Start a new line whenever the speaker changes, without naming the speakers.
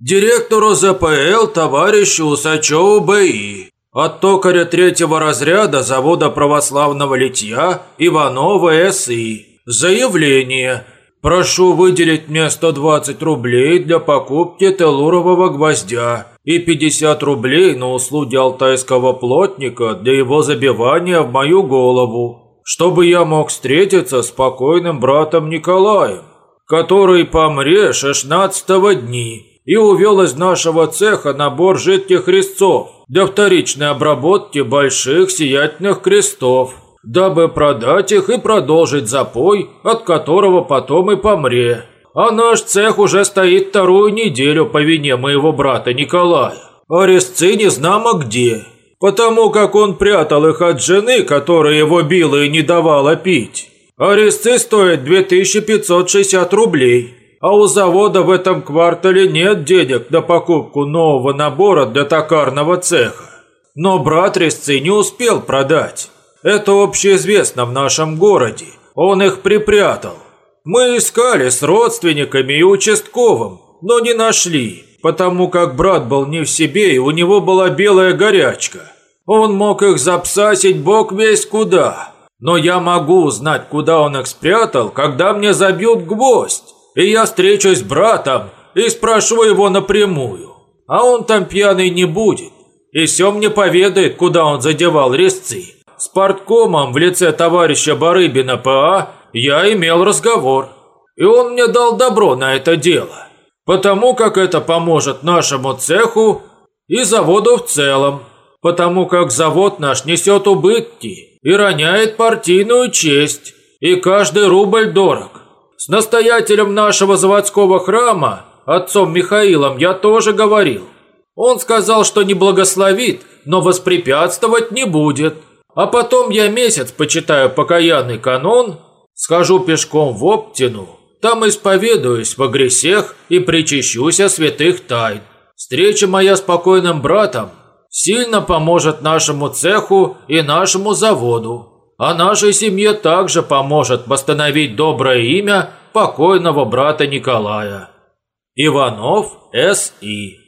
Директору ЗПЛ товарищу Усачеву БИ. От токаря третьего разряда завода православного литья Иванова СИ. Заявление. Прошу выделить мне 120 рублей для покупки телурового гвоздя и 50 рублей на услуги алтайского плотника для его забивания в мою голову, чтобы я мог встретиться с покойным братом Николаем, который помре 16 дни и увел из нашего цеха набор жидких резцов для вторичной обработки больших сиятельных крестов, дабы продать их и продолжить запой, от которого потом и помре. А наш цех уже стоит вторую неделю по вине моего брата Николая. А резцы не знамо где, потому как он прятал их от жены, которая его била и не давала пить. А резцы стоят 2560 рублей. А у завода в этом квартале нет денег на покупку нового набора для токарного цеха. Но брат резцы не успел продать. Это общеизвестно в нашем городе. Он их припрятал. Мы искали с родственниками и участковым, но не нашли, потому как брат был не в себе и у него была белая горячка. Он мог их запсасить бог весь куда. Но я могу узнать, куда он их спрятал, когда мне забьют гвоздь и я встречусь с братом и спрошу его напрямую. А он там пьяный не будет, и все мне поведает, куда он задевал резцы. С парткомом в лице товарища Барыбина ПА я имел разговор, и он мне дал добро на это дело, потому как это поможет нашему цеху и заводу в целом, потому как завод наш несет убытки и роняет партийную честь, и каждый рубль дорог. С настоятелем нашего заводского храма, отцом Михаилом, я тоже говорил. Он сказал, что не благословит, но воспрепятствовать не будет. А потом я месяц почитаю покаянный канон, схожу пешком в Оптину, там исповедуюсь во гресех и причащусь о святых тайн. Встреча моя с покойным братом сильно поможет нашему цеху и нашему заводу а нашей семье также поможет восстановить доброе имя покойного брата Николая. Иванов С.И.